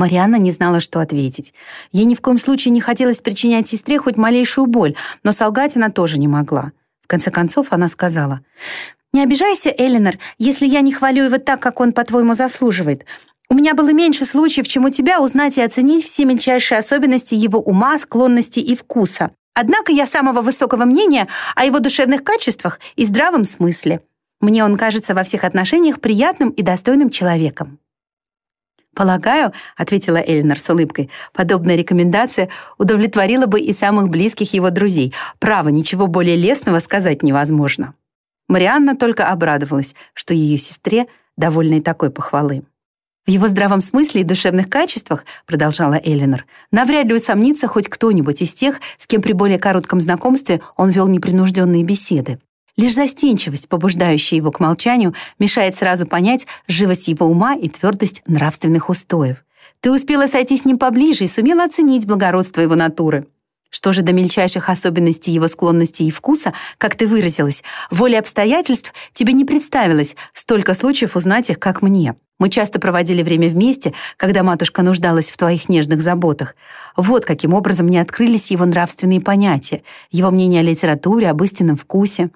Марианна не знала, что ответить. Ей ни в коем случае не хотелось причинять сестре хоть малейшую боль, но солгать она тоже не могла. В конце концов она сказала, «Не обижайся, Элинор, если я не хвалю его так, как он, по-твоему, заслуживает. У меня было меньше случаев, чем у тебя узнать и оценить все мельчайшие особенности его ума, склонности и вкуса. Однако я самого высокого мнения о его душевных качествах и здравом смысле. Мне он кажется во всех отношениях приятным и достойным человеком». «Полагаю», — ответила Эльнар с улыбкой, «подобная рекомендация удовлетворила бы и самых близких его друзей. Право, ничего более лестного сказать невозможно». Марианна только обрадовалась, что ее сестре довольны такой похвалы. «В его здравом смысле и душевных качествах, — продолжала Элинор, — навряд ли усомнится хоть кто-нибудь из тех, с кем при более коротком знакомстве он вел непринужденные беседы. Лишь застенчивость, побуждающая его к молчанию, мешает сразу понять живость его ума и твердость нравственных устоев. Ты успела сойти с ним поближе и сумела оценить благородство его натуры. Что же до мельчайших особенностей его склонности и вкуса, как ты выразилась, воле обстоятельств тебе не представилось столько случаев узнать их, как мне. Мы часто проводили время вместе, когда матушка нуждалась в твоих нежных заботах. Вот каким образом мне открылись его нравственные понятия, его мнение о литературе, об истинном вкусе.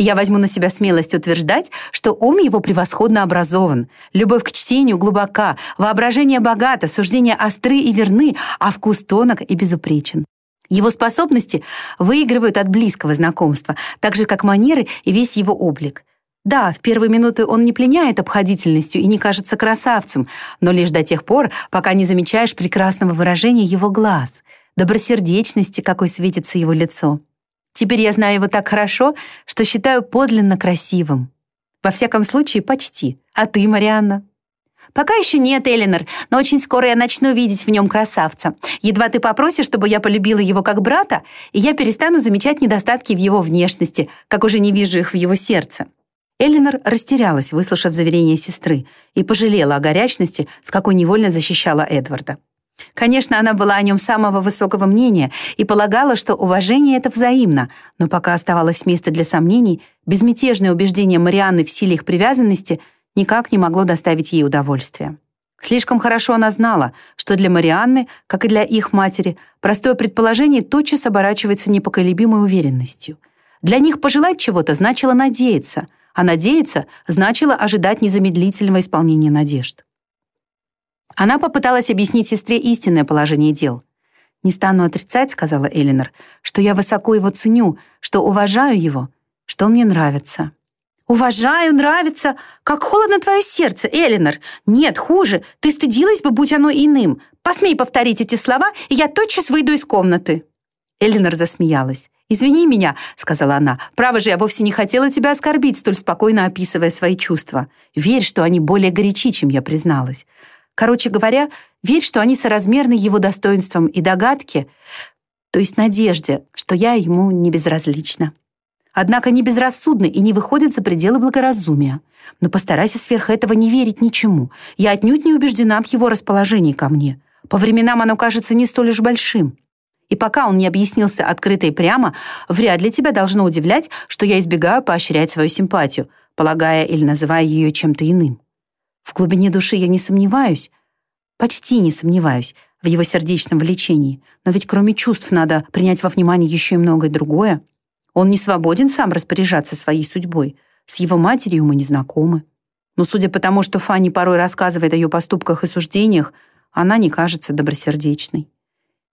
И я возьму на себя смелость утверждать, что ум его превосходно образован. Любовь к чтению глубока, воображение богато, суждения остры и верны, а вкус тонок и безупречен. Его способности выигрывают от близкого знакомства, так же, как манеры и весь его облик. Да, в первые минуты он не пленяет обходительностью и не кажется красавцем, но лишь до тех пор, пока не замечаешь прекрасного выражения его глаз, добросердечности, какой светится его лицо. Теперь я знаю его так хорошо, что считаю подлинно красивым. Во всяком случае, почти. А ты, Марианна? Пока еще нет, Элинор, но очень скоро я начну видеть в нем красавца. Едва ты попросишь, чтобы я полюбила его как брата, и я перестану замечать недостатки в его внешности, как уже не вижу их в его сердце. Элинор растерялась, выслушав заверение сестры, и пожалела о горячности, с какой невольно защищала Эдварда. Конечно, она была о нем самого высокого мнения и полагала, что уважение это взаимно, но пока оставалось место для сомнений, безмятежное убеждение Марианны в силе их привязанности никак не могло доставить ей удовольствия. Слишком хорошо она знала, что для Марианны, как и для их матери, простое предположение тотчас оборачивается непоколебимой уверенностью. Для них пожелать чего-то значило надеяться, а надеяться значило ожидать незамедлительного исполнения надежд. Она попыталась объяснить сестре истинное положение дел. «Не стану отрицать», — сказала Элинор, «что я высоко его ценю, что уважаю его, что мне нравится». «Уважаю, нравится. Как холодно твое сердце, Элинор. Нет, хуже. Ты стыдилась бы, будь оно иным. Посмей повторить эти слова, и я тотчас выйду из комнаты». Элинор засмеялась. «Извини меня», — сказала она. «Право же, я вовсе не хотела тебя оскорбить, столь спокойно описывая свои чувства. Верь, что они более горячи, чем я призналась. Короче говоря, верь, что они соразмерны его достоинствам и догадке, то есть надежде, что я ему не безразлична. Однако не безрассудны и не выходят за пределы благоразумия. Но постарайся сверх этого не верить ничему. Я отнюдь не убеждена в его расположении ко мне. По временам оно кажется не столь уж большим. И пока он не объяснился открыто и прямо, вряд ли тебя должно удивлять, что я избегаю поощрять свою симпатию, полагая или называя ее чем-то иным. В глубине души я не сомневаюсь, почти не сомневаюсь в его сердечном влечении, но ведь кроме чувств надо принять во внимание еще и многое другое. Он не свободен сам распоряжаться своей судьбой. С его матерью мы не знакомы. Но судя по тому, что Фанни порой рассказывает о ее поступках и суждениях, она не кажется добросердечной.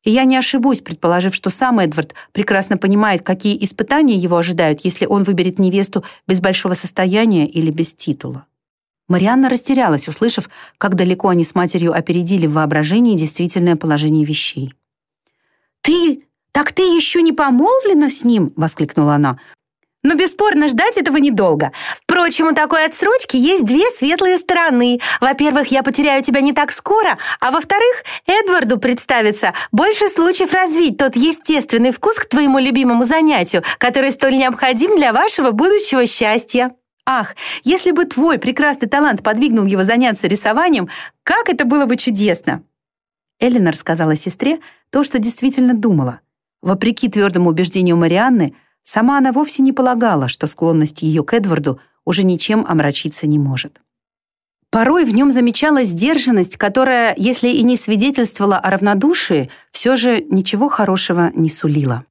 И я не ошибусь, предположив, что сам Эдвард прекрасно понимает, какие испытания его ожидают, если он выберет невесту без большого состояния или без титула. Марианна растерялась, услышав, как далеко они с матерью опередили в воображении действительное положение вещей. «Ты? Так ты еще не помолвлена с ним?» — воскликнула она. Но бесспорно ждать этого недолго. Впрочем, у такой отсрочки есть две светлые стороны. Во-первых, я потеряю тебя не так скоро, а во-вторых, Эдварду представится больше случаев развить тот естественный вкус к твоему любимому занятию, который столь необходим для вашего будущего счастья. Ах, если бы твой прекрасный талант подвигнул его заняться рисованием, как это было бы чудесно!» Элинор сказала сестре то, что действительно думала. Вопреки твердому убеждению Марианны, сама она вовсе не полагала, что склонность ее к Эдварду уже ничем омрачиться не может. Порой в нем замечалась сдержанность, которая, если и не свидетельствовала о равнодушии, все же ничего хорошего не сулила.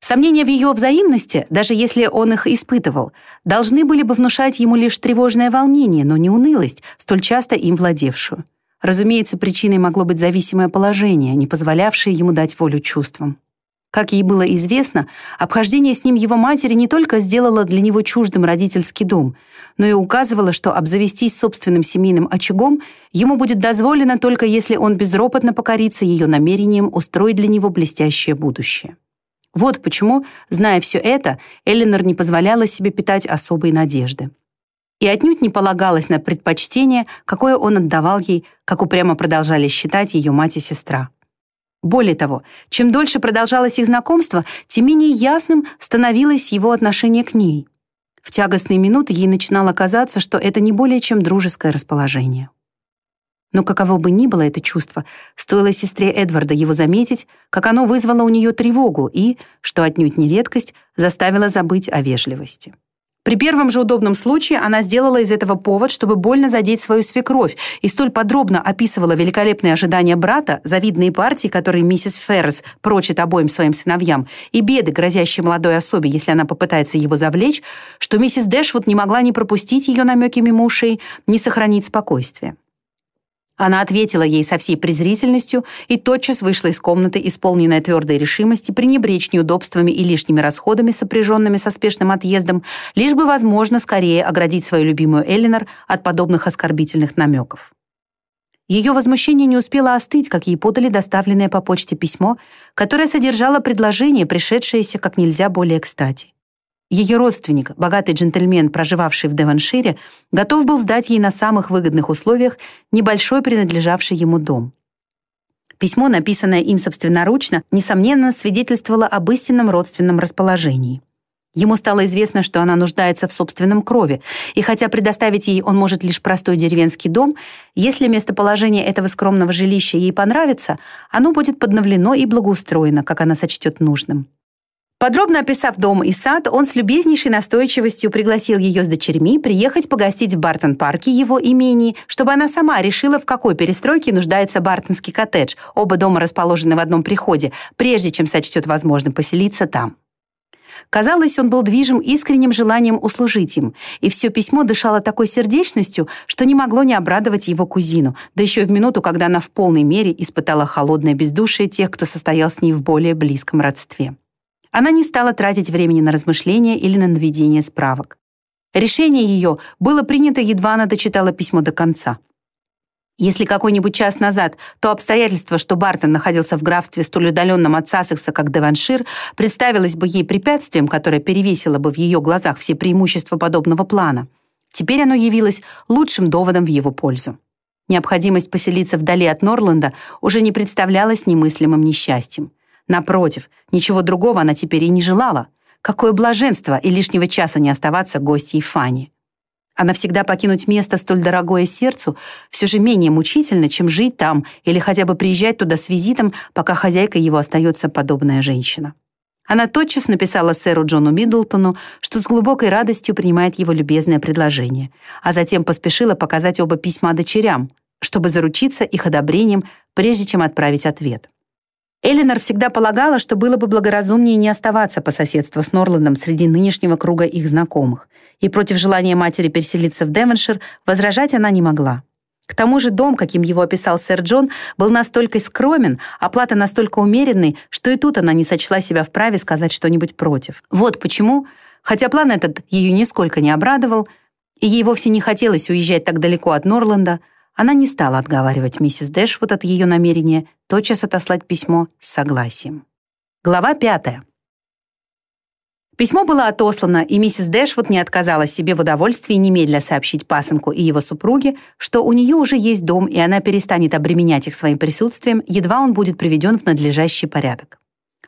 Сомнения в ее взаимности, даже если он их испытывал, должны были бы внушать ему лишь тревожное волнение, но не унылость, столь часто им владевшую. Разумеется, причиной могло быть зависимое положение, не позволявшее ему дать волю чувствам. Как ей было известно, обхождение с ним его матери не только сделало для него чуждым родительский дом, но и указывало, что обзавестись собственным семейным очагом ему будет дозволено только если он безропотно покорится ее намерением устроить для него блестящее будущее. Вот почему, зная все это, Эленор не позволяла себе питать особой надежды. И отнюдь не полагалась на предпочтение, какое он отдавал ей, как упрямо продолжали считать ее мать и сестра. Более того, чем дольше продолжалось их знакомство, тем менее ясным становилось его отношение к ней. В тягостные минуты ей начинало казаться, что это не более чем дружеское расположение. Но каково бы ни было это чувство, стоило сестре Эдварда его заметить, как оно вызвало у нее тревогу и, что отнюдь не редкость, заставило забыть о вежливости. При первом же удобном случае она сделала из этого повод, чтобы больно задеть свою свекровь, и столь подробно описывала великолепные ожидания брата, завидные партии, которые миссис Феррес прочит обоим своим сыновьям, и беды, грозящие молодой особе, если она попытается его завлечь, что миссис Дэшвуд не могла ни пропустить ее намеки мимо ушей, ни сохранить спокойствие. Она ответила ей со всей презрительностью и тотчас вышла из комнаты, исполненная твердой решимости пренебречь неудобствами и лишними расходами, сопряженными со спешным отъездом, лишь бы, возможно, скорее оградить свою любимую Эллинор от подобных оскорбительных намеков. Ее возмущение не успело остыть, как ей подали доставленное по почте письмо, которое содержало предложение, пришедшееся как нельзя более кстати. Ее родственник, богатый джентльмен, проживавший в Девоншире, готов был сдать ей на самых выгодных условиях небольшой принадлежавший ему дом. Письмо, написанное им собственноручно, несомненно, свидетельствовало об истинном родственном расположении. Ему стало известно, что она нуждается в собственном крови, и хотя предоставить ей он может лишь простой деревенский дом, если местоположение этого скромного жилища ей понравится, оно будет подновлено и благоустроено, как она сочтет нужным. Подробно описав дом и сад, он с любезнейшей настойчивостью пригласил ее с дочерьми приехать погостить в Бартон-парке его имении, чтобы она сама решила, в какой перестройке нуждается Бартонский коттедж, оба дома расположены в одном приходе, прежде чем сочтет возможным поселиться там. Казалось, он был движим искренним желанием услужить им, и все письмо дышало такой сердечностью, что не могло не обрадовать его кузину, да еще в минуту, когда она в полной мере испытала холодное бездушие тех, кто состоял с ней в более близком родстве. Она не стала тратить времени на размышления или на наведение справок. Решение ее было принято, едва она дочитала письмо до конца. Если какой-нибудь час назад то обстоятельство, что Бартон находился в графстве столь удаленном от Сассекса, как Деваншир, представилось бы ей препятствием, которое перевесило бы в ее глазах все преимущества подобного плана, теперь оно явилось лучшим доводом в его пользу. Необходимость поселиться вдали от Норланда уже не представлялась немыслимым несчастьем. Напротив, ничего другого она теперь и не желала. Какое блаженство и лишнего часа не оставаться гостьей Фани. А навсегда покинуть место столь дорогое сердцу все же менее мучительно, чем жить там или хотя бы приезжать туда с визитом, пока хозяйка его остается подобная женщина. Она тотчас написала сэру Джону Миддлтону, что с глубокой радостью принимает его любезное предложение, а затем поспешила показать оба письма дочерям, чтобы заручиться их одобрением, прежде чем отправить ответ. Элинор всегда полагала, что было бы благоразумнее не оставаться по соседству с Норландом среди нынешнего круга их знакомых, и против желания матери переселиться в Девоншир возражать она не могла. К тому же дом, каким его описал сэр Джон, был настолько скромен, оплата настолько умеренной, что и тут она не сочла себя вправе сказать что-нибудь против. Вот почему, хотя план этот ее нисколько не обрадовал, и ей вовсе не хотелось уезжать так далеко от Норланда, она не стала отговаривать миссис Дэшвуд от ее намерения тотчас отослать письмо с согласием. Глава пятая. Письмо было отослано, и миссис Дэшвуд не отказала себе в удовольствии немедля сообщить пасынку и его супруге, что у нее уже есть дом, и она перестанет обременять их своим присутствием, едва он будет приведен в надлежащий порядок.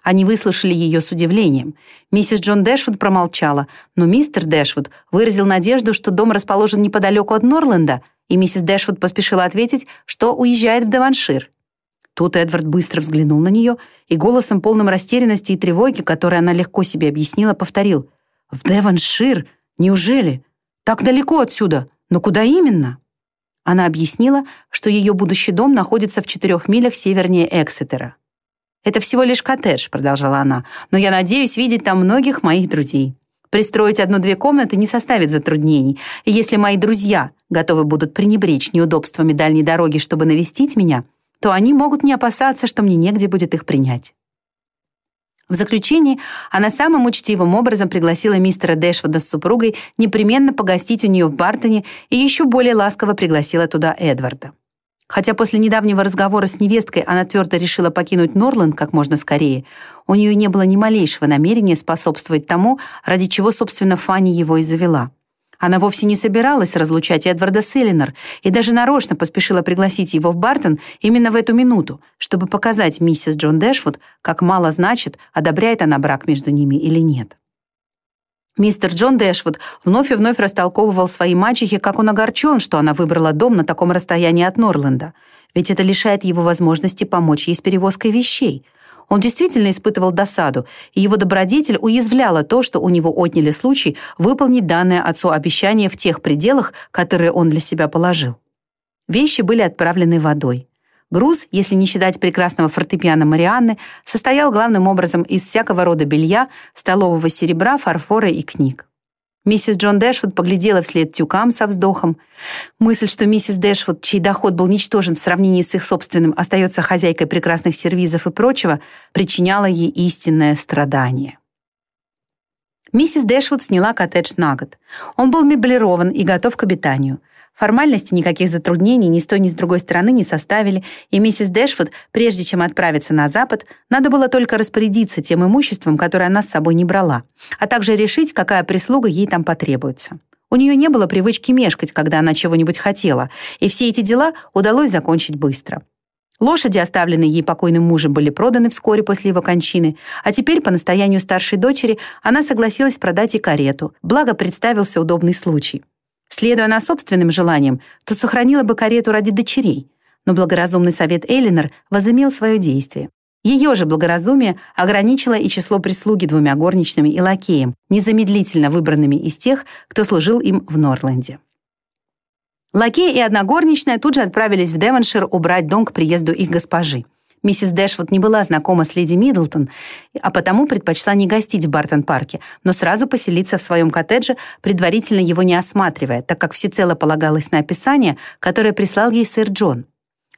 Они выслушали ее с удивлением. Миссис Джон Дэшвуд промолчала, но мистер Дэшвуд выразил надежду, что дом расположен неподалеку от Норленда, и миссис Дэшвуд поспешила ответить, что уезжает в Деваншир. Тут Эдвард быстро взглянул на нее и голосом полным растерянности и тревоги, который она легко себе объяснила, повторил. «В Деваншир? Неужели? Так далеко отсюда? Но куда именно?» Она объяснила, что ее будущий дом находится в четырех милях севернее Эксетера. «Это всего лишь коттедж», — продолжала она, «но я надеюсь видеть там многих моих друзей. Пристроить одну-две комнаты не составит затруднений, и если мои друзья готовы будут пренебречь неудобствами дальней дороги, чтобы навестить меня, то они могут не опасаться, что мне негде будет их принять». В заключение она самым учтивым образом пригласила мистера Дэшвуда с супругой непременно погостить у нее в Бартоне и еще более ласково пригласила туда Эдварда. Хотя после недавнего разговора с невесткой она твердо решила покинуть Норланд как можно скорее, у нее не было ни малейшего намерения способствовать тому, ради чего, собственно, Фанни его и завела. Она вовсе не собиралась разлучать Эдварда с и даже нарочно поспешила пригласить его в Бартон именно в эту минуту, чтобы показать миссис Джон Дэшвуд, как мало значит, одобряет она брак между ними или нет. Мистер Джон Дэшвуд вновь и вновь растолковывал своей мачехе, как он огорчен, что она выбрала дом на таком расстоянии от Норленда, ведь это лишает его возможности помочь ей с перевозкой вещей — он действительно испытывал досаду, и его добродетель уязвляла то, что у него отняли случай выполнить данное отцу обещание в тех пределах, которые он для себя положил. Вещи были отправлены водой. Груз, если не считать прекрасного фортепиано Марианны, состоял главным образом из всякого рода белья, столового серебра, фарфора и книг. Миссис Джон Дэшвуд поглядела вслед тюкам со вздохом. Мысль, что миссис Дэшвуд, чей доход был ничтожен в сравнении с их собственным, остается хозяйкой прекрасных сервизов и прочего, причиняла ей истинное страдание. Миссис Дэшвуд сняла коттедж на год. Он был меблирован и готов к обитанию – Формальности никаких затруднений ни с той, ни с другой стороны не составили, и миссис Дэшвуд, прежде чем отправиться на запад, надо было только распорядиться тем имуществом, которое она с собой не брала, а также решить, какая прислуга ей там потребуется. У нее не было привычки мешкать, когда она чего-нибудь хотела, и все эти дела удалось закончить быстро. Лошади, оставленные ей покойным мужем, были проданы вскоре после его кончины, а теперь, по настоянию старшей дочери, она согласилась продать и карету, благо представился удобный случай. Следуя на собственным желаниям, то сохранила бы карету ради дочерей, но благоразумный совет Эллинор возымел свое действие. Ее же благоразумие ограничило и число прислуги двумя горничными и лакеем, незамедлительно выбранными из тех, кто служил им в Норленде. Лакей и одна горничная тут же отправились в Девоншир убрать дом к приезду их госпожи. Миссис Дэшвуд не была знакома с леди Миддлтон, а потому предпочла не гостить в Бартон-парке, но сразу поселиться в своем коттедже, предварительно его не осматривая, так как всецело полагалась на описание, которое прислал ей сэр Джон.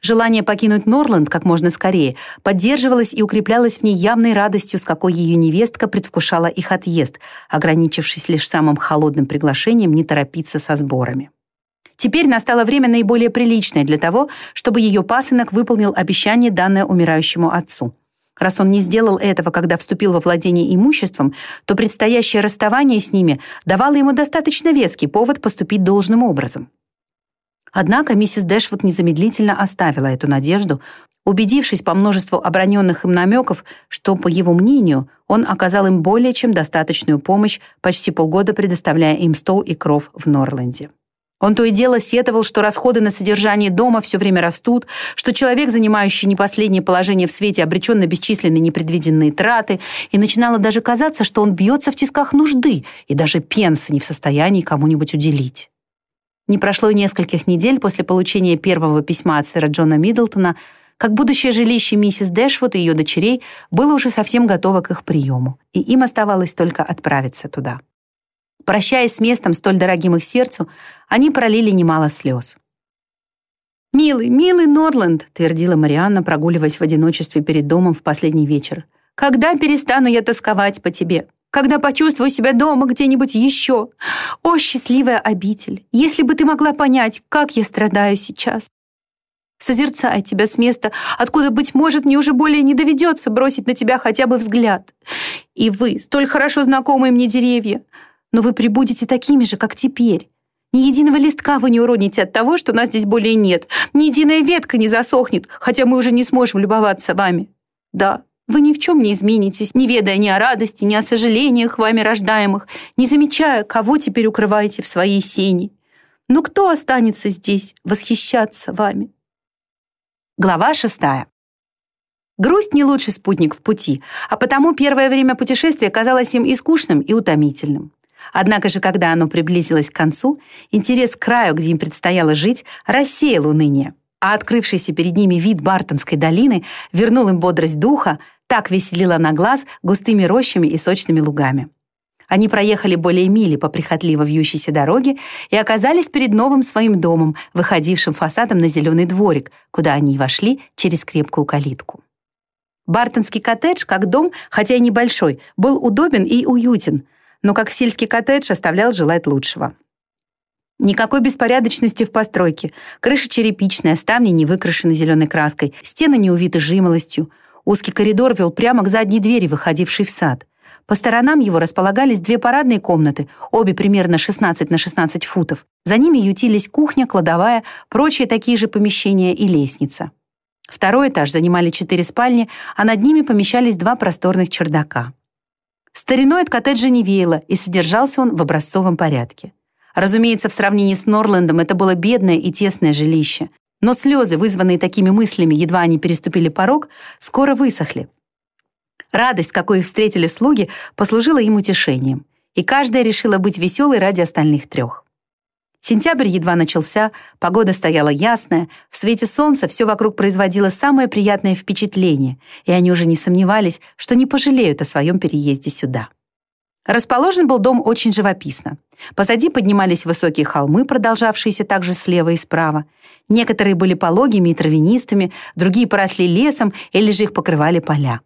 Желание покинуть Норланд как можно скорее поддерживалось и укреплялось в ней явной радостью, с какой ее невестка предвкушала их отъезд, ограничившись лишь самым холодным приглашением не торопиться со сборами. Теперь настало время наиболее приличное для того, чтобы ее пасынок выполнил обещание, данное умирающему отцу. Раз он не сделал этого, когда вступил во владение имуществом, то предстоящее расставание с ними давало ему достаточно веский повод поступить должным образом. Однако миссис Дэшвуд незамедлительно оставила эту надежду, убедившись по множеству оброненных им намеков, что, по его мнению, он оказал им более чем достаточную помощь, почти полгода предоставляя им стол и кров в Норленде. Он то и дело сетовал, что расходы на содержание дома все время растут, что человек, занимающий не последнее положение в свете, обречен на бесчисленные непредвиденные траты, и начинало даже казаться, что он бьется в тисках нужды и даже пенса не в состоянии кому-нибудь уделить. Не прошло и нескольких недель после получения первого письма от сэра Джона Миддлтона, как будущее жилище миссис Дэшвуд и ее дочерей было уже совсем готово к их приему, и им оставалось только отправиться туда. Прощаясь с местом, столь дорогим их сердцу, они пролили немало слез. «Милый, милый Норленд», — твердила Марианна, прогуливаясь в одиночестве перед домом в последний вечер. «Когда перестану я тосковать по тебе? Когда почувствую себя дома где-нибудь еще? О, счастливая обитель! Если бы ты могла понять, как я страдаю сейчас!» Созерцая тебя с места, откуда, быть может, мне уже более не доведется бросить на тебя хотя бы взгляд. И вы, столь хорошо знакомые мне деревья, но вы прибудете такими же, как теперь. Ни единого листка вы не уроните от того, что нас здесь более нет. Ни единая ветка не засохнет, хотя мы уже не сможем любоваться вами. Да, вы ни в чем не изменитесь, не ведая ни о радости, ни о сожалениях вами рождаемых, не замечая, кого теперь укрываете в своей сени. Но кто останется здесь восхищаться вами? Глава шестая. Грусть не лучший спутник в пути, а потому первое время путешествия казалось им и скучным, и утомительным. Однако же, когда оно приблизилось к концу, интерес к краю, где им предстояло жить, рассеял уныние, а открывшийся перед ними вид Бартонской долины вернул им бодрость духа, так веселила на глаз густыми рощами и сочными лугами. Они проехали более мили по прихотливо вьющейся дороге и оказались перед новым своим домом, выходившим фасадом на зеленый дворик, куда они вошли через крепкую калитку. Бартонский коттедж, как дом, хотя и небольшой, был удобен и уютен, но как сельский коттедж оставлял желать лучшего. Никакой беспорядочности в постройке. Крыша черепичная, ставни не выкрашены зеленой краской, стены не увиты жимолостью. Узкий коридор вел прямо к задней двери, выходившей в сад. По сторонам его располагались две парадные комнаты, обе примерно 16 на 16 футов. За ними ютились кухня, кладовая, прочие такие же помещения и лестница. Второй этаж занимали четыре спальни, а над ними помещались два просторных чердака. Стариной от коттеджа не веяло, и содержался он в образцовом порядке. Разумеется, в сравнении с Норлендом это было бедное и тесное жилище. Но слезы, вызванные такими мыслями, едва они переступили порог, скоро высохли. Радость, какой их встретили слуги, послужила им утешением. И каждая решила быть веселой ради остальных трех. Сентябрь едва начался, погода стояла ясная, в свете солнца все вокруг производило самое приятное впечатление, и они уже не сомневались, что не пожалеют о своем переезде сюда. Расположен был дом очень живописно. Позади поднимались высокие холмы, продолжавшиеся также слева и справа. Некоторые были пологими и травянистыми, другие поросли лесом или же их покрывали поля.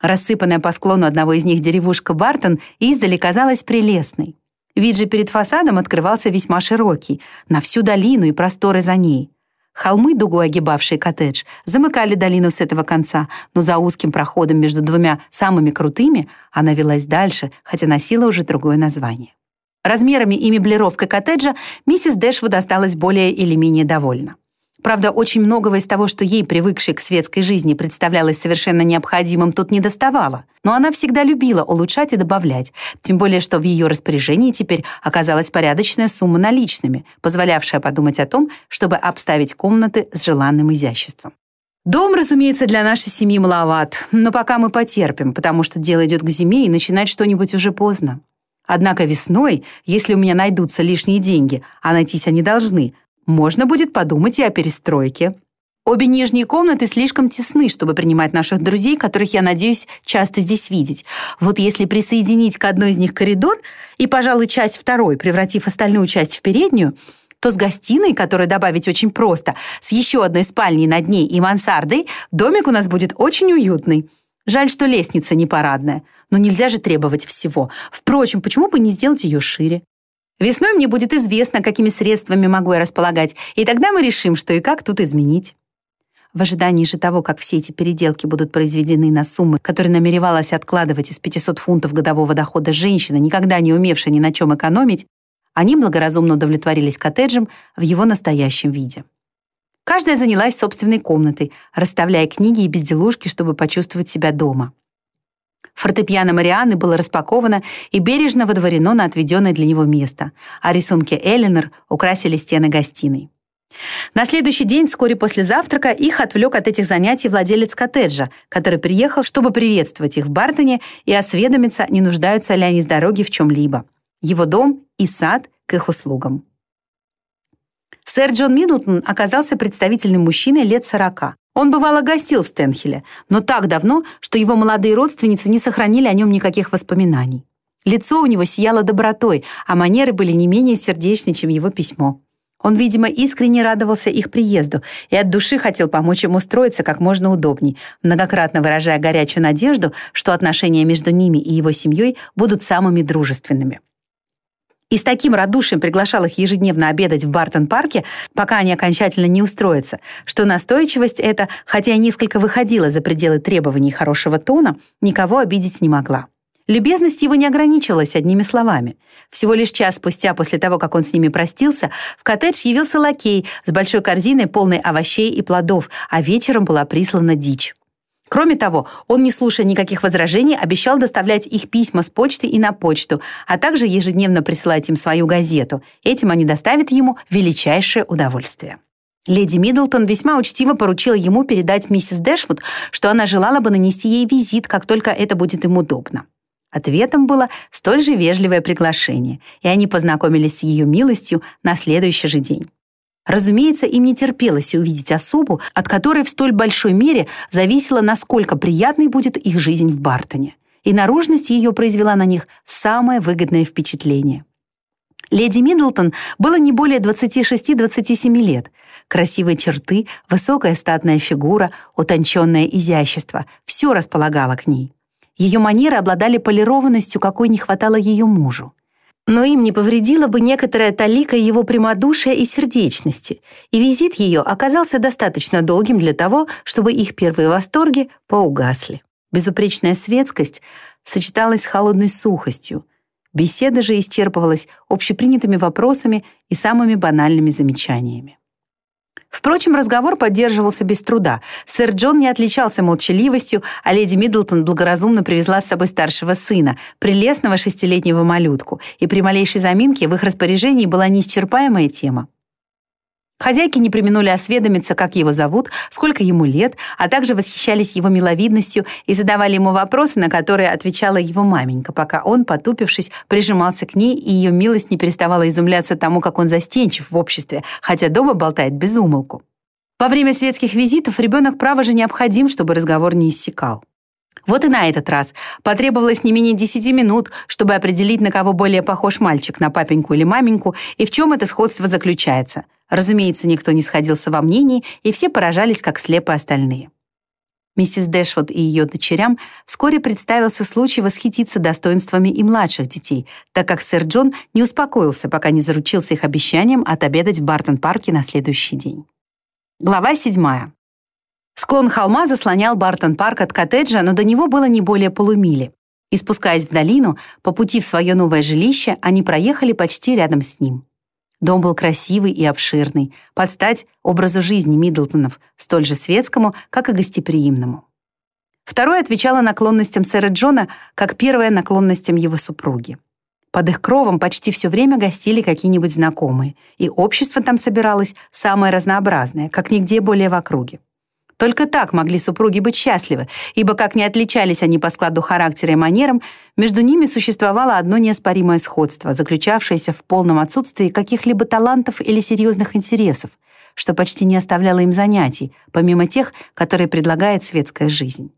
Рассыпанная по склону одного из них деревушка Бартон издали казалась прелестной. Вид же перед фасадом открывался весьма широкий, на всю долину и просторы за ней. Холмы, дугой огибавшие коттедж, замыкали долину с этого конца, но за узким проходом между двумя самыми крутыми она велась дальше, хотя носила уже другое название. Размерами и меблировкой коттеджа миссис Дэшвуд осталась более или менее довольна. Правда, очень многого из того, что ей, привыкшей к светской жизни, представлялось совершенно необходимым, тут не доставало. Но она всегда любила улучшать и добавлять, тем более, что в ее распоряжении теперь оказалась порядочная сумма наличными, позволявшая подумать о том, чтобы обставить комнаты с желанным изяществом. Дом, разумеется, для нашей семьи маловат, но пока мы потерпим, потому что дело идет к зиме, и начинать что-нибудь уже поздно. Однако весной, если у меня найдутся лишние деньги, а найтись они должны – можно будет подумать и о перестройке. Обе нижние комнаты слишком тесны, чтобы принимать наших друзей, которых я надеюсь часто здесь видеть. Вот если присоединить к одной из них коридор и, пожалуй, часть второй, превратив остальную часть в переднюю, то с гостиной, которую добавить очень просто, с еще одной спальней над ней и мансардой, домик у нас будет очень уютный. Жаль, что лестница не парадная, но нельзя же требовать всего. Впрочем, почему бы не сделать ее шире? Весной мне будет известно, какими средствами могу я располагать, и тогда мы решим, что и как тут изменить. В ожидании же того, как все эти переделки будут произведены на суммы, которые намеревалась откладывать из 500 фунтов годового дохода женщина, никогда не умевшая ни на чем экономить, они благоразумно удовлетворились коттеджем в его настоящем виде. Каждая занялась собственной комнатой, расставляя книги и безделушки, чтобы почувствовать себя дома. Фортепиано Марианны было распаковано и бережно водворено на отведенное для него место, а рисунки Эленор украсили стены гостиной. На следующий день, вскоре после завтрака, их отвлек от этих занятий владелец коттеджа, который приехал, чтобы приветствовать их в Бартоне и осведомиться, не нуждаются ли они с дороги в чем-либо. Его дом и сад к их услугам. Сэр Джон Миддлтон оказался представительным мужчиной лет сорока. Он бывало гостил в Стенхеле, но так давно, что его молодые родственницы не сохранили о нем никаких воспоминаний. Лицо у него сияло добротой, а манеры были не менее сердечны, чем его письмо. Он, видимо, искренне радовался их приезду и от души хотел помочь им устроиться как можно удобней, многократно выражая горячую надежду, что отношения между ними и его семьей будут самыми дружественными и с таким радушием приглашал их ежедневно обедать в Бартон-парке, пока они окончательно не устроятся, что настойчивость эта, хотя и несколько выходила за пределы требований хорошего тона, никого обидеть не могла. Любезность его не ограничивалась одними словами. Всего лишь час спустя после того, как он с ними простился, в коттедж явился лакей с большой корзиной, полной овощей и плодов, а вечером была прислана дичь. Кроме того, он, не слушая никаких возражений, обещал доставлять их письма с почты и на почту, а также ежедневно присылать им свою газету. Этим они доставят ему величайшее удовольствие. Леди Миддлтон весьма учтиво поручила ему передать миссис Дэшвуд, что она желала бы нанести ей визит, как только это будет им удобно. Ответом было столь же вежливое приглашение, и они познакомились с ее милостью на следующий же день. Разумеется, им не терпелось увидеть особу, от которой в столь большой мере зависело, насколько приятной будет их жизнь в Бартоне. И наружность ее произвела на них самое выгодное впечатление. Леди Миддлтон было не более 26-27 лет. Красивые черты, высокая статная фигура, утонченное изящество — все располагало к ней. Ее манеры обладали полированностью, какой не хватало ее мужу. Но им не повредила бы некоторая талика его прямодушия и сердечности, и визит ее оказался достаточно долгим для того, чтобы их первые восторги поугасли. Безупречная светскость сочеталась с холодной сухостью. Беседа же исчерпывалась общепринятыми вопросами и самыми банальными замечаниями. Впрочем, разговор поддерживался без труда. Сэр Джон не отличался молчаливостью, а леди Миддлтон благоразумно привезла с собой старшего сына, прелестного шестилетнего малютку, и при малейшей заминке в их распоряжении была неисчерпаемая тема. Хозяйки не применули осведомиться, как его зовут, сколько ему лет, а также восхищались его миловидностью и задавали ему вопросы, на которые отвечала его маменька, пока он, потупившись, прижимался к ней, и ее милость не переставала изумляться тому, как он застенчив в обществе, хотя дома болтает без умолку. Во время светских визитов ребенок, право же, необходим, чтобы разговор не иссякал. Вот и на этот раз потребовалось не менее 10 минут, чтобы определить, на кого более похож мальчик, на папеньку или маменьку, и в чем это сходство заключается. Разумеется, никто не сходился во мнении, и все поражались, как слепы остальные. Миссис Дэшвуд и ее дочерям вскоре представился случай восхититься достоинствами и младших детей, так как сэр Джон не успокоился, пока не заручился их обещанием отобедать в Бартон-парке на следующий день. Глава седьмая. Склон холма заслонял Бартон-парк от коттеджа, но до него было не более полумили. И спускаясь в долину, по пути в свое новое жилище, они проехали почти рядом с ним. Дом был красивый и обширный, под стать образу жизни Миддлтонов, столь же светскому, как и гостеприимному. Второе отвечало наклонностям сэра Джона, как первое наклонностям его супруги. Под их кровом почти все время гостили какие-нибудь знакомые, и общество там собиралось самое разнообразное, как нигде более в округе. Только так могли супруги быть счастливы, ибо, как не отличались они по складу характера и манерам, между ними существовало одно неоспоримое сходство, заключавшееся в полном отсутствии каких-либо талантов или серьезных интересов, что почти не оставляло им занятий, помимо тех, которые предлагает светская жизнь.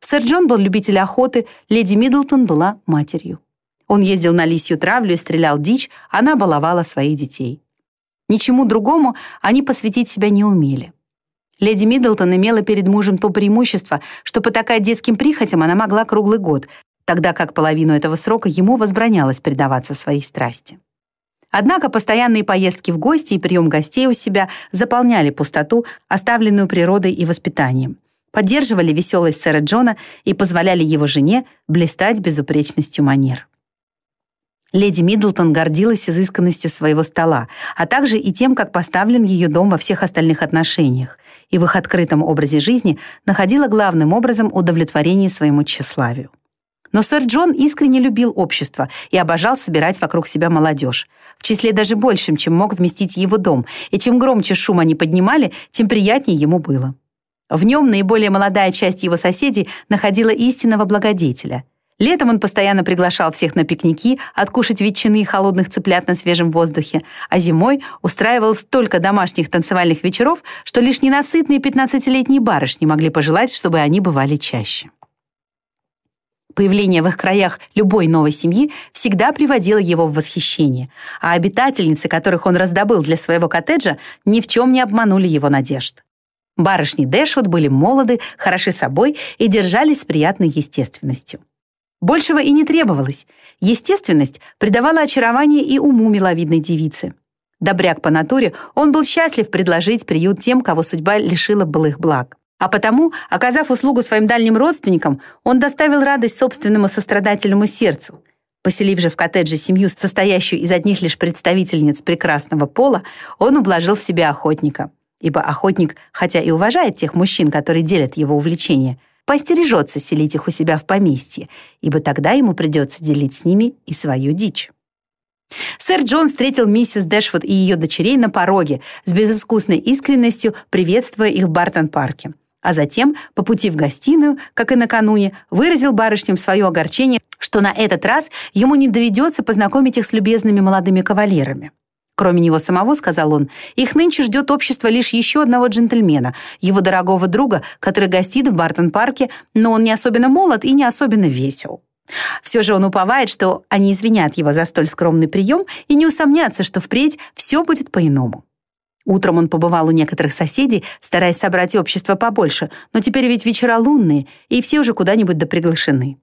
Сэр Джон был любитель охоты, леди Миддлтон была матерью. Он ездил на лисью травлю и стрелял дичь, она баловала своих детей. Ничему другому они посвятить себя не умели. Леди Миддлтон имела перед мужем то преимущество, что потакать детским прихотям она могла круглый год, тогда как половину этого срока ему возбранялось предаваться своей страсти. Однако постоянные поездки в гости и прием гостей у себя заполняли пустоту, оставленную природой и воспитанием, поддерживали веселость сэра Джона и позволяли его жене блистать безупречностью манер. Леди Миддлтон гордилась изысканностью своего стола, а также и тем, как поставлен ее дом во всех остальных отношениях, и в их открытом образе жизни находила главным образом удовлетворение своему тщеславию. Но сэр Джон искренне любил общество и обожал собирать вокруг себя молодежь, в числе даже большим, чем мог вместить его дом, и чем громче шум они поднимали, тем приятнее ему было. В нем наиболее молодая часть его соседей находила истинного благодетеля — Летом он постоянно приглашал всех на пикники, откушать ветчины и холодных цыплят на свежем воздухе, а зимой устраивал столько домашних танцевальных вечеров, что лишь ненасытные 15-летние барышни могли пожелать, чтобы они бывали чаще. Появление в их краях любой новой семьи всегда приводило его в восхищение, а обитательницы, которых он раздобыл для своего коттеджа, ни в чем не обманули его надежд. Барышни Дэшвуд были молоды, хороши собой и держались с приятной естественностью. Большего и не требовалось. Естественность придавала очарование и уму миловидной девицы. Добряк по натуре, он был счастлив предложить приют тем, кого судьба лишила былых благ. А потому, оказав услугу своим дальним родственникам, он доставил радость собственному сострадательному сердцу. Поселив же в коттедже семью, состоящую из одних лишь представительниц прекрасного пола, он ублажил в себе охотника. Ибо охотник, хотя и уважает тех мужчин, которые делят его увлечения, поостережется селить их у себя в поместье, ибо тогда ему придется делить с ними и свою дичь. Сэр Джон встретил миссис Дэшфуд и ее дочерей на пороге, с безыскусной искренностью приветствуя их в Бартон-парке. А затем, по пути в гостиную, как и накануне, выразил барышням свое огорчение что на этот раз ему не доведется познакомить их с любезными молодыми кавалерами. Кроме него самого, сказал он, их нынче ждет общество лишь еще одного джентльмена, его дорогого друга, который гостит в Бартон-парке, но он не особенно молод и не особенно весел. Все же он уповает, что они извинят его за столь скромный прием и не усомнятся, что впредь все будет по-иному. Утром он побывал у некоторых соседей, стараясь собрать общество побольше, но теперь ведь вечера лунные, и все уже куда-нибудь доприглашены.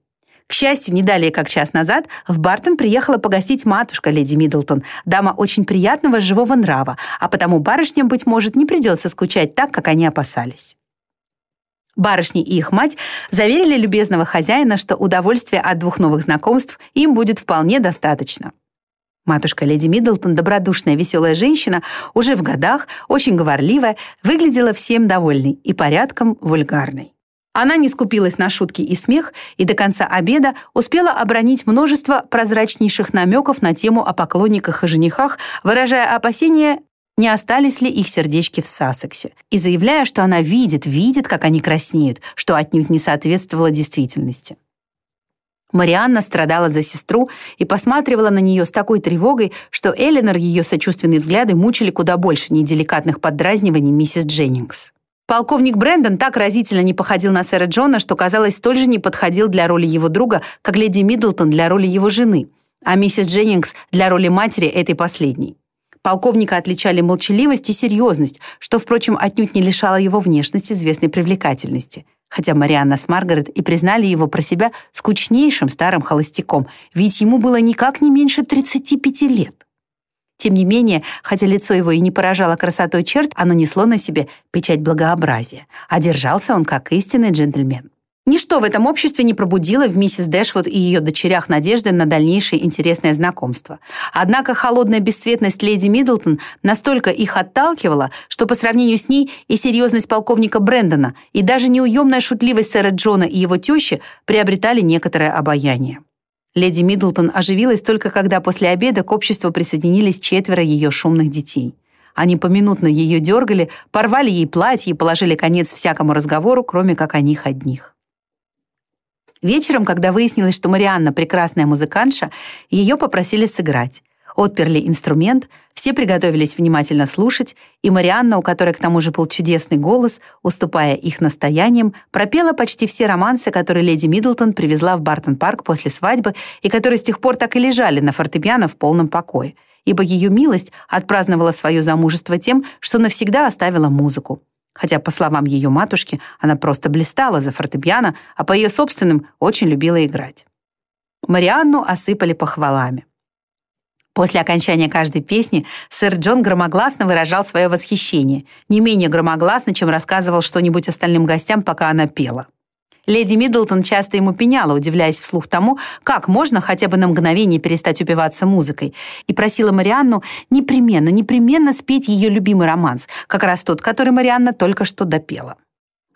К счастью, не далее как час назад в Бартон приехала погостить матушка леди Миддлтон, дама очень приятного живого нрава, а потому барышням, быть может, не придется скучать так, как они опасались. Барышни и их мать заверили любезного хозяина, что удовольствия от двух новых знакомств им будет вполне достаточно. Матушка леди Миддлтон, добродушная, веселая женщина, уже в годах, очень говорливая, выглядела всем довольной и порядком вульгарной. Она не скупилась на шутки и смех и до конца обеда успела обронить множество прозрачнейших намеков на тему о поклонниках и женихах, выражая опасения, не остались ли их сердечки в Сассексе, и заявляя, что она видит, видит, как они краснеют, что отнюдь не соответствовало действительности. Марианна страдала за сестру и посматривала на нее с такой тревогой, что Эленор ее сочувственные взгляды мучили куда больше неделикатных поддразниваний миссис Дженнингс. Полковник Брэндон так разительно не походил на сэра Джона, что, казалось, столь же не подходил для роли его друга, как леди Миддлтон для роли его жены, а миссис Дженнингс для роли матери этой последней. Полковника отличали молчаливость и серьезность, что, впрочем, отнюдь не лишало его внешности известной привлекательности – хотя Марианна с Маргарет и признали его про себя скучнейшим старым холостяком, ведь ему было никак не меньше 35 лет. Тем не менее, хотя лицо его и не поражало красотой черт, оно несло на себе печать благообразия, а держался он как истинный джентльмен. Ничто в этом обществе не пробудило в миссис Дэшвуд и ее дочерях надежды на дальнейшее интересное знакомство. Однако холодная бесцветность леди Миддлтон настолько их отталкивала, что по сравнению с ней и серьезность полковника Брэндона, и даже неуемная шутливость сэра Джона и его тещи приобретали некоторое обаяние. Леди Миддлтон оживилась только когда после обеда к обществу присоединились четверо ее шумных детей. Они поминутно ее дергали, порвали ей платье и положили конец всякому разговору, кроме как о них одних. Вечером, когда выяснилось, что Марианна прекрасная музыкантша, ее попросили сыграть. Отперли инструмент, все приготовились внимательно слушать, и Марианна, у которой к тому же был чудесный голос, уступая их настояниям, пропела почти все романсы, которые леди Миддлтон привезла в Бартон-парк после свадьбы и которые с тех пор так и лежали на фортепиано в полном покое, ибо ее милость отпраздновала свое замужество тем, что навсегда оставила музыку хотя, по словам ее матушки, она просто блистала за фортепиано, а по ее собственным очень любила играть. Марианну осыпали похвалами. После окончания каждой песни сэр Джон громогласно выражал свое восхищение, не менее громогласно, чем рассказывал что-нибудь остальным гостям, пока она пела. Леди Миддлтон часто ему пеняла, удивляясь вслух тому, как можно хотя бы на мгновение перестать упиваться музыкой, и просила Марианну непременно, непременно спеть ее любимый романс, как раз тот, который Марианна только что допела.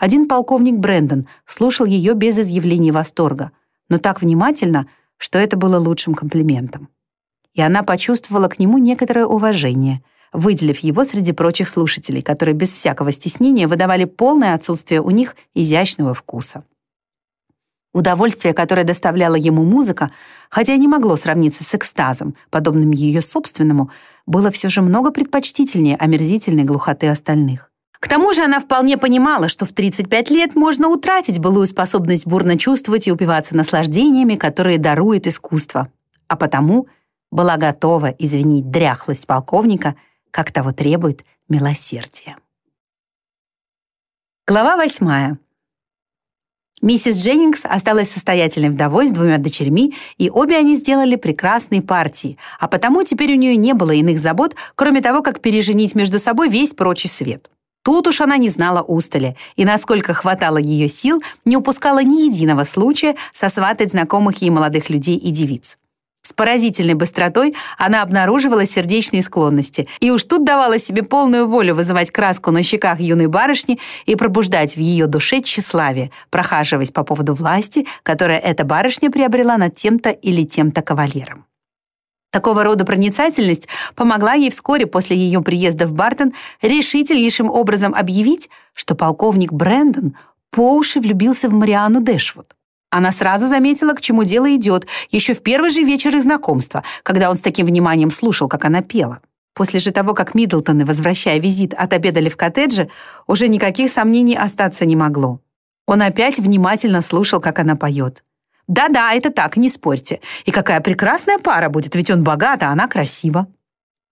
Один полковник Брэндон слушал ее без изъявлений восторга, но так внимательно, что это было лучшим комплиментом. И она почувствовала к нему некоторое уважение, выделив его среди прочих слушателей, которые без всякого стеснения выдавали полное отсутствие у них изящного вкуса. Удовольствие, которое доставляла ему музыка, хотя и не могло сравниться с экстазом, подобным ее собственному, было все же много предпочтительнее омерзительной глухоты остальных. К тому же она вполне понимала, что в 35 лет можно утратить былую способность бурно чувствовать и упиваться наслаждениями, которые дарует искусство, а потому была готова извинить дряхлость полковника, как того требует милосердие. Глава восьмая. Миссис Дженнингс осталась состоятельной вдовой с двумя дочерьми, и обе они сделали прекрасные партии, а потому теперь у нее не было иных забот, кроме того, как переженить между собой весь прочий свет. Тут уж она не знала устали, и, насколько хватало ее сил, не упускала ни единого случая сосватать знакомых ей молодых людей и девиц. С поразительной быстротой она обнаруживала сердечные склонности, и уж тут давала себе полную волю вызывать краску на щеках юной барышни и пробуждать в ее душе тщеславие, прохаживаясь по поводу власти, которая эта барышня приобрела над тем-то или тем-то кавалером. Такого рода проницательность помогла ей вскоре после ее приезда в Бартон решительнейшим образом объявить, что полковник Брэндон по уши влюбился в Мариану Дэшвуд. Она сразу заметила, к чему дело идет, еще в первый же вечер их знакомства, когда он с таким вниманием слушал, как она пела. После же того, как Миддлтоны, возвращая визит, отобедали в коттедже, уже никаких сомнений остаться не могло. Он опять внимательно слушал, как она поет. «Да-да, это так, не спорьте. И какая прекрасная пара будет, ведь он богат, а она красива».